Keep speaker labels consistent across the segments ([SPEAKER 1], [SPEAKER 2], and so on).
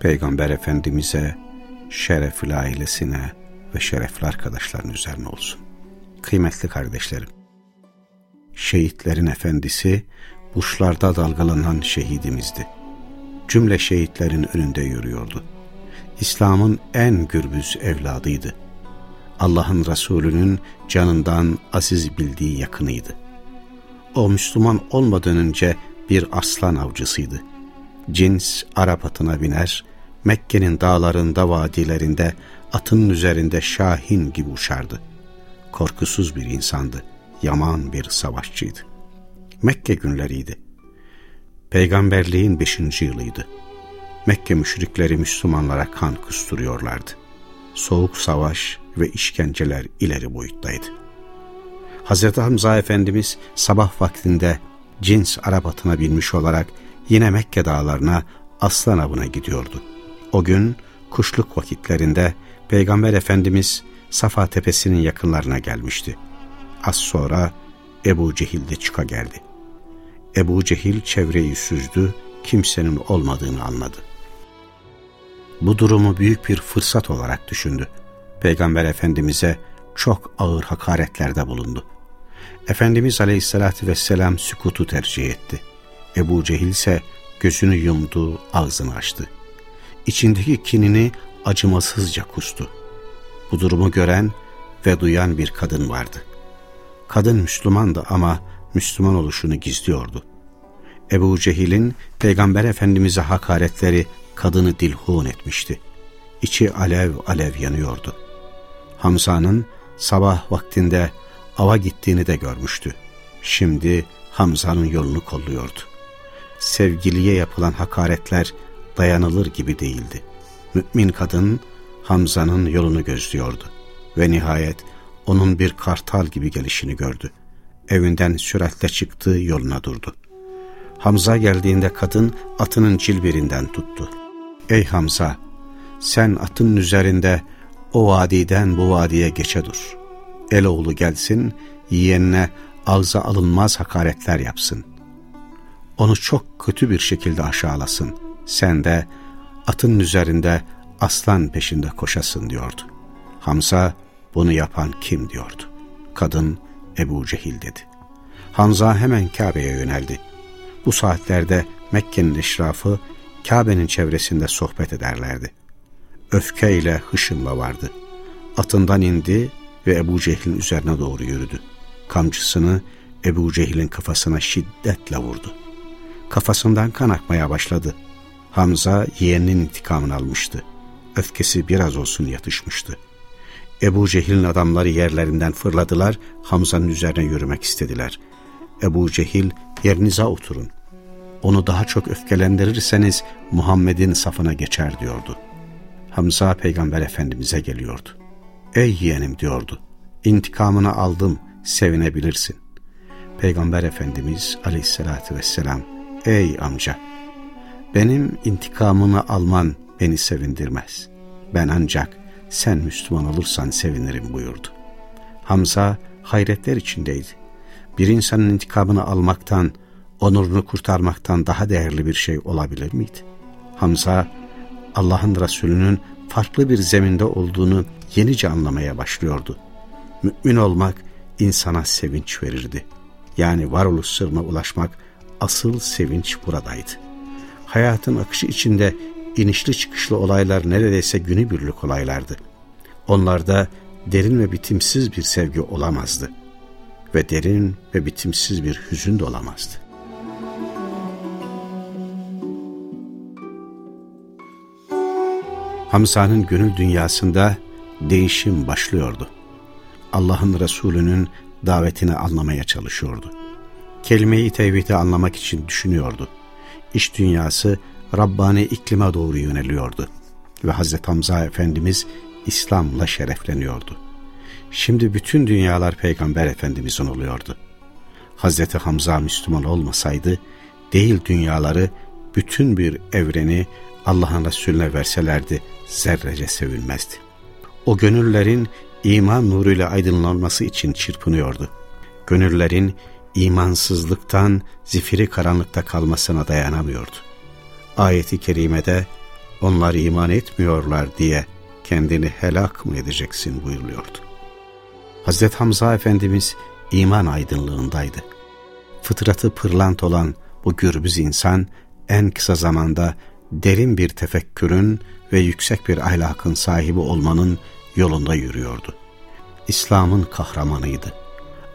[SPEAKER 1] Peygamber Efendimiz'e, şerefli ailesine ve şerefli arkadaşların üzerine olsun. Kıymetli kardeşlerim, şehitlerin efendisi, burçlarda dalgalanan şehidimizdi. Cümle şehitlerin önünde yürüyordu. İslam'ın en gürbüz evladıydı. Allah'ın Resulü'nün canından aziz bildiği yakınıydı. O Müslüman olmadan önce bir aslan avcısıydı. Cins Arap atına biner, Mekke'nin dağlarında vadilerinde atının üzerinde şahin gibi uçardı. Korkusuz bir insandı, yaman bir savaşçıydı. Mekke günleriydi. Peygamberliğin beşinci yılıydı. Mekke müşrikleri Müslümanlara kan kusturuyorlardı. Soğuk savaş ve işkenceler ileri boyuttaydı. Hz. Hamza Efendimiz sabah vaktinde cins Arap atına binmiş olarak yine Mekke dağlarına aslan avına gidiyordu. O gün kuşluk vakitlerinde Peygamber Efendimiz Safa Tepesi'nin yakınlarına gelmişti. Az sonra Ebu Cehil de çıka geldi. Ebu Cehil çevreyi süzdü, kimsenin olmadığını anladı. Bu durumu büyük bir fırsat olarak düşündü. Peygamber Efendimiz'e çok ağır hakaretlerde bulundu. Efendimiz Aleyhisselatü Vesselam sükutu tercih etti. Ebu Cehil ise gözünü yumdu, ağzını açtı. İçindeki kinini acımasızca kustu. Bu durumu gören ve duyan bir kadın vardı. Kadın Müslümandı ama Müslüman oluşunu gizliyordu. Ebu Cehil'in Peygamber Efendimiz'e hakaretleri kadını dilhun etmişti. İçi alev alev yanıyordu. Hamza'nın sabah vaktinde ava gittiğini de görmüştü. Şimdi Hamza'nın yolunu kolluyordu. Sevgiliye yapılan hakaretler dayanılır gibi değildi. Mümin kadın Hamza'nın yolunu gözlüyordu. Ve nihayet onun bir kartal gibi gelişini gördü. Evinden süratle çıktı yoluna durdu. Hamza geldiğinde kadın atının cilbirinden tuttu. Ey Hamza! Sen atın üzerinde o vadiden bu vadiye geçe dur. Eloğlu gelsin, yeğenine ağza alınmaz hakaretler yapsın. Onu çok kötü bir şekilde aşağılasın. Sen de atın üzerinde aslan peşinde koşasın diyordu. Hamza bunu yapan kim diyordu. Kadın Ebu Cehil dedi. Hamza hemen Kabe'ye yöneldi. Bu saatlerde Mekke'nin eşrafı Kabe'nin çevresinde sohbet ederlerdi. Öfkeyle hışımla vardı. Atından indi ve Ebu Cehil'in üzerine doğru yürüdü. Kamçısını Ebu Cehil'in kafasına şiddetle vurdu. Kafasından kan akmaya başladı. Hamza yeğeninin intikamını almıştı. Öfkesi biraz olsun yatışmıştı. Ebu Cehil'in adamları yerlerinden fırladılar, Hamza'nın üzerine yürümek istediler. Ebu Cehil, yerinize oturun. Onu daha çok öfkelendirirseniz Muhammed'in safına geçer diyordu. Hamza peygamber efendimize geliyordu. Ey yeğenim diyordu. İntikamını aldım, sevinebilirsin. Peygamber Efendimiz aleyhissalatü vesselam, ey amca, benim intikamımı alman beni sevindirmez. Ben ancak sen Müslüman olursan sevinirim buyurdu. Hamza hayretler içindeydi. Bir insanın intikamını almaktan, onurunu kurtarmaktan daha değerli bir şey olabilir miydi? Hamza, Allah'ın Resulü'nün farklı bir zeminde olduğunu yenice anlamaya başlıyordu. Mümin olmak insana sevinç verirdi. Yani varoluş sırrına ulaşmak asıl sevinç buradaydı. Hayatın akışı içinde inişli çıkışlı olaylar neredeyse günübirlik olaylardı. Onlarda derin ve bitimsiz bir sevgi olamazdı. Ve derin ve bitimsiz bir hüzün de olamazdı. Hamza'nın gönül dünyasında değişim başlıyordu. Allah'ın Resulü'nün davetini anlamaya çalışıyordu. Kelime-i tevhidi anlamak için düşünüyordu. İş dünyası Rabbani iklime doğru yöneliyordu. ve Hazreti Hamza Efendimiz İslam'la şerefleniyordu. Şimdi bütün dünyalar Peygamber Efendimizin oluyordu. Hazreti Hamza Müslüman olmasaydı, değil dünyaları, bütün bir evreni Allah'ın Resulüne verselerdi zerrece sevilmezdi. O gönüllerin iman nuruyla aydınlanması için çırpınıyordu. Gönüllerin imansızlıktan zifiri karanlıkta kalmasına dayanamıyordu. Ayeti kerimede onlar iman etmiyorlar diye kendini helak mı edeceksin buyuruluyordu. Hazreti Hamza Efendimiz iman aydınlığındaydı. Fıtratı pırlant olan bu gürbüz insan en kısa zamanda derin bir tefekkürün ve yüksek bir ahlakın sahibi olmanın yolunda yürüyordu. İslam'ın kahramanıydı.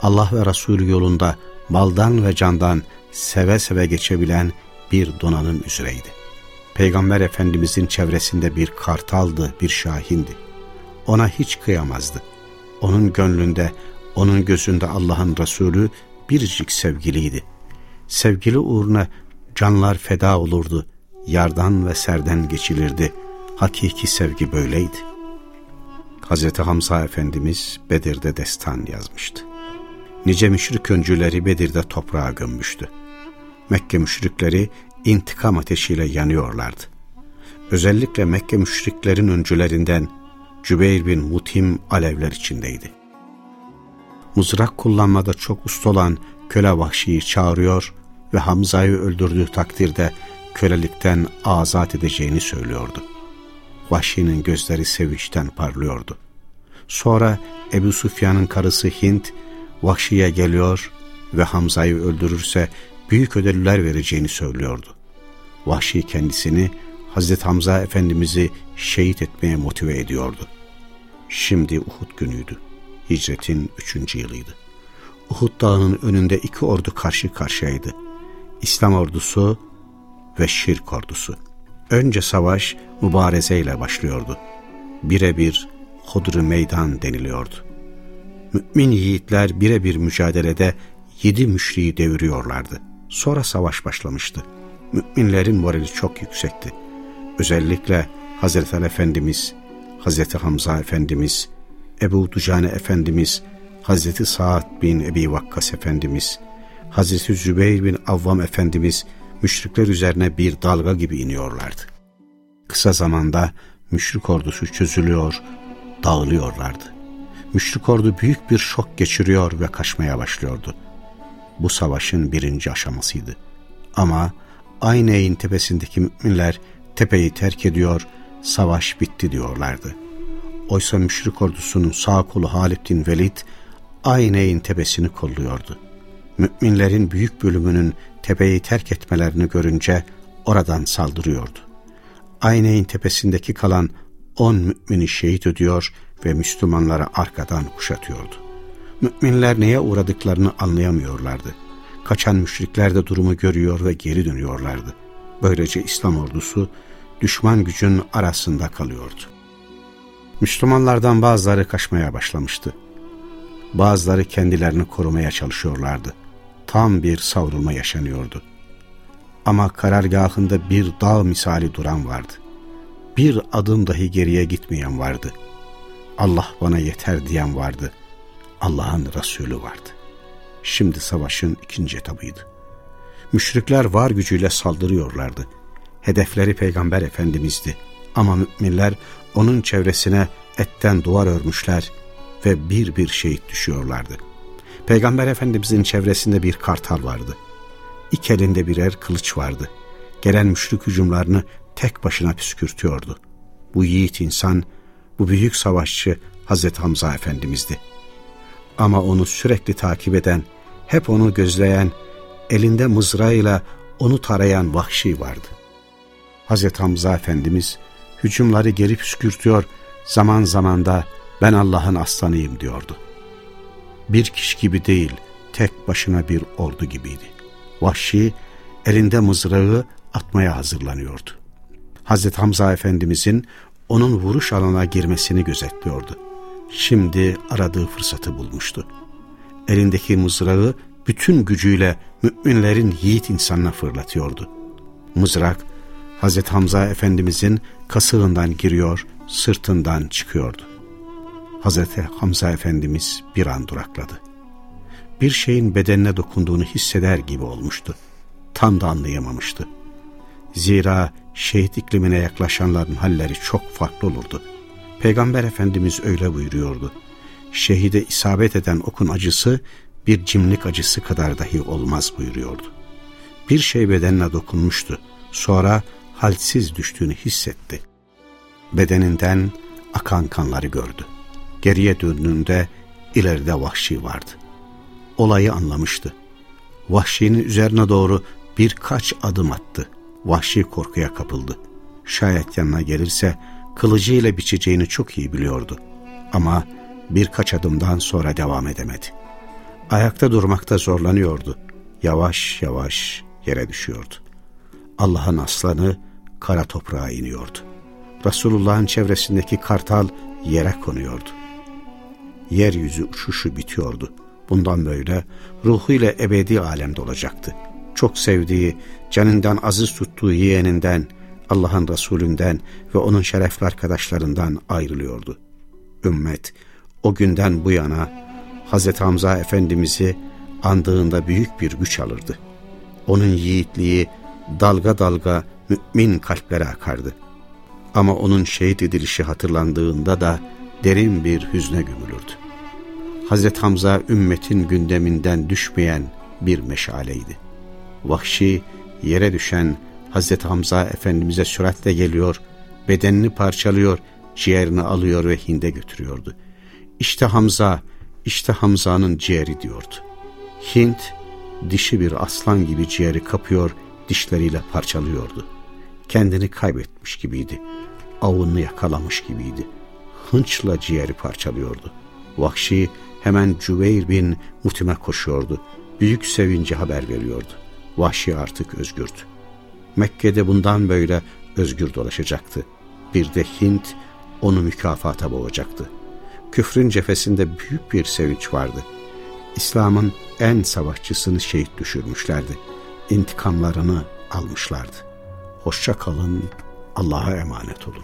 [SPEAKER 1] Allah ve Resulü yolunda maldan ve candan seve seve geçebilen bir donanım üzereydi. Peygamber Efendimizin çevresinde bir kartaldı, bir şahindi. Ona hiç kıyamazdı. Onun gönlünde, onun gözünde Allah'ın Resulü biricik sevgiliydi. Sevgili uğruna canlar feda olurdu, yardan ve serden geçilirdi. Hakiki sevgi böyleydi. Hz. Hamza Efendimiz Bedir'de destan yazmıştı. Nice müşrik öncüleri Bedir'de toprağa gömmüştü. Mekke müşrikleri intikam ateşiyle yanıyorlardı. Özellikle Mekke müşriklerin öncülerinden Cübeyr bin Mutim alevler içindeydi. Mızrak kullanmada çok usta olan köle vahşiyi çağırıyor ve Hamza'yı öldürdüğü takdirde kölelikten azat edeceğini söylüyordu. Vahşi'nin gözleri sevinçten parlıyordu. Sonra Ebu Sufyan'ın karısı Hint, Vahşi'ye geliyor ve Hamza'yı öldürürse büyük ödüller vereceğini söylüyordu. Vahşi kendisini Hazreti Hamza Efendimiz'i şehit etmeye motive ediyordu. Şimdi Uhud günüydü. Hicretin üçüncü yılıydı. Uhud dağının önünde iki ordu karşı karşıyaydı. İslam ordusu ve şirk ordusu. Önce savaş mübarezeyle başlıyordu. Birebir hodru meydan deniliyordu. Mümin yiğitler birebir mücadelede yedi müşriyi deviriyorlardı. Sonra savaş başlamıştı. Müminlerin morali çok yüksekti. Özellikle Hazreti Ali Efendimiz, Hazreti Hamza Efendimiz, Ebu Ducane Efendimiz, Hazreti Sa'd bin Ebi Vakkas Efendimiz, Hazreti Zübeyir bin Avvam Efendimiz müşrikler üzerine bir dalga gibi iniyorlardı. Kısa zamanda müşrik ordusu çözülüyor, dağılıyorlardı. Müşrik ordu büyük bir şok geçiriyor ve kaçmaya başlıyordu. Bu savaşın birinci aşamasıydı. Ama aynı eğin tepesindeki müminler tepeyi terk ediyor, savaş bitti diyorlardı. Oysa müşrik ordusunun sağ kolu Halid bin Velid aynı eğin tepesini kolluyordu. Müminlerin büyük bölümünün tepeyi terk etmelerini görünce oradan saldırıyordu. Ayneyn tepesindeki kalan on mümini şehit ediyor ve Müslümanları arkadan kuşatıyordu. Müminler neye uğradıklarını anlayamıyorlardı. Kaçan müşrikler de durumu görüyor ve geri dönüyorlardı. Böylece İslam ordusu düşman gücün arasında kalıyordu. Müslümanlardan bazıları kaçmaya başlamıştı. Bazıları kendilerini korumaya çalışıyorlardı. Tam bir savrulma yaşanıyordu. Ama karargahında bir dağ misali duran vardı. Bir adım dahi geriye gitmeyen vardı. Allah bana yeter diyen vardı. Allah'ın Resulü vardı. Şimdi savaşın ikinci etabıydı. Müşrikler var gücüyle saldırıyorlardı. Hedefleri Peygamber Efendimiz'di. Ama müminler onun çevresine etten duvar örmüşler ve bir bir şehit düşüyorlardı. Peygamber Efendimizin çevresinde bir kartal vardı. İki elinde birer kılıç vardı. Gelen müşrik hücumlarını tek başına püskürtüyordu. Bu yiğit insan, bu büyük savaşçı Hazreti Hamza Efendimiz'di. Ama onu sürekli takip eden, hep onu gözleyen, elinde mızrağıyla onu tarayan vahşi vardı. Hazreti Hamza Efendimiz hücumları geri püskürtüyor, zaman zaman da ben Allah'ın aslanıyım diyordu. Bir kişi gibi değil, tek başına bir ordu gibiydi. Vahşi elinde mızrağı atmaya hazırlanıyordu. Hazreti Hamza Efendimizin onun vuruş alanına girmesini gözetliyordu. Şimdi aradığı fırsatı bulmuştu. Elindeki mızrağı bütün gücüyle müminlerin yiğit insanına fırlatıyordu. Mızrak Hazreti Hamza Efendimizin kasığından giriyor, sırtından çıkıyordu. Hazreti Hamza Efendimiz bir an durakladı. Bir şeyin bedenine dokunduğunu hisseder gibi olmuştu. Tam da anlayamamıştı. Zira şehit iklimine yaklaşanların halleri çok farklı olurdu. Peygamber Efendimiz öyle buyuruyordu. Şehide isabet eden okun acısı bir cimlik acısı kadar dahi olmaz buyuruyordu. Bir şey bedenine dokunmuştu. Sonra halsiz düştüğünü hissetti. Bedeninden akan kanları gördü. Geriye döndüğünde ileride vahşi vardı. Olayı anlamıştı. Vahşinin üzerine doğru birkaç adım attı. Vahşi korkuya kapıldı. Şayet yanına gelirse kılıcıyla biçeceğini çok iyi biliyordu. Ama birkaç adımdan sonra devam edemedi. Ayakta durmakta zorlanıyordu. Yavaş yavaş yere düşüyordu. Allah'ın aslanı kara toprağa iniyordu. Resulullah'ın çevresindeki kartal yere konuyordu. Yeryüzü uçuşu bitiyordu. Bundan böyle ruhuyla ebedi alemde olacaktı. Çok sevdiği, canından aziz tuttuğu yeğeninden, Allah'ın Resulünden ve onun şerefli arkadaşlarından ayrılıyordu. Ümmet o günden bu yana Hz. Hamza Efendimiz'i andığında büyük bir güç alırdı. Onun yiğitliği dalga dalga mümin kalplere akardı. Ama onun şehit edilişi hatırlandığında da derin bir hüzne gömülürdü. Hazreti Hamza ümmetin gündeminden düşmeyen bir meşaleydi. Vahşi yere düşen Hazreti Hamza Efendimiz'e süratle geliyor, bedenini parçalıyor, ciğerini alıyor ve Hind'e götürüyordu. İşte Hamza, işte Hamza'nın ciğeri diyordu. Hint, dişi bir aslan gibi ciğeri kapıyor, dişleriyle parçalıyordu. Kendini kaybetmiş gibiydi. Avını yakalamış gibiydi. Hınçla ciğeri parçalıyordu. Vahşi hemen Cüveyr bin Mutim'e koşuyordu. Büyük sevinci haber veriyordu. Vahşi artık özgürdü. Mekke'de bundan böyle özgür dolaşacaktı. Bir de Hint onu mükafata boğacaktı. Küfrün cephesinde büyük bir sevinç vardı. İslam'ın en savaşçısını şehit düşürmüşlerdi. İntikamlarını almışlardı. Hoşça kalın, Allah'a emanet olun.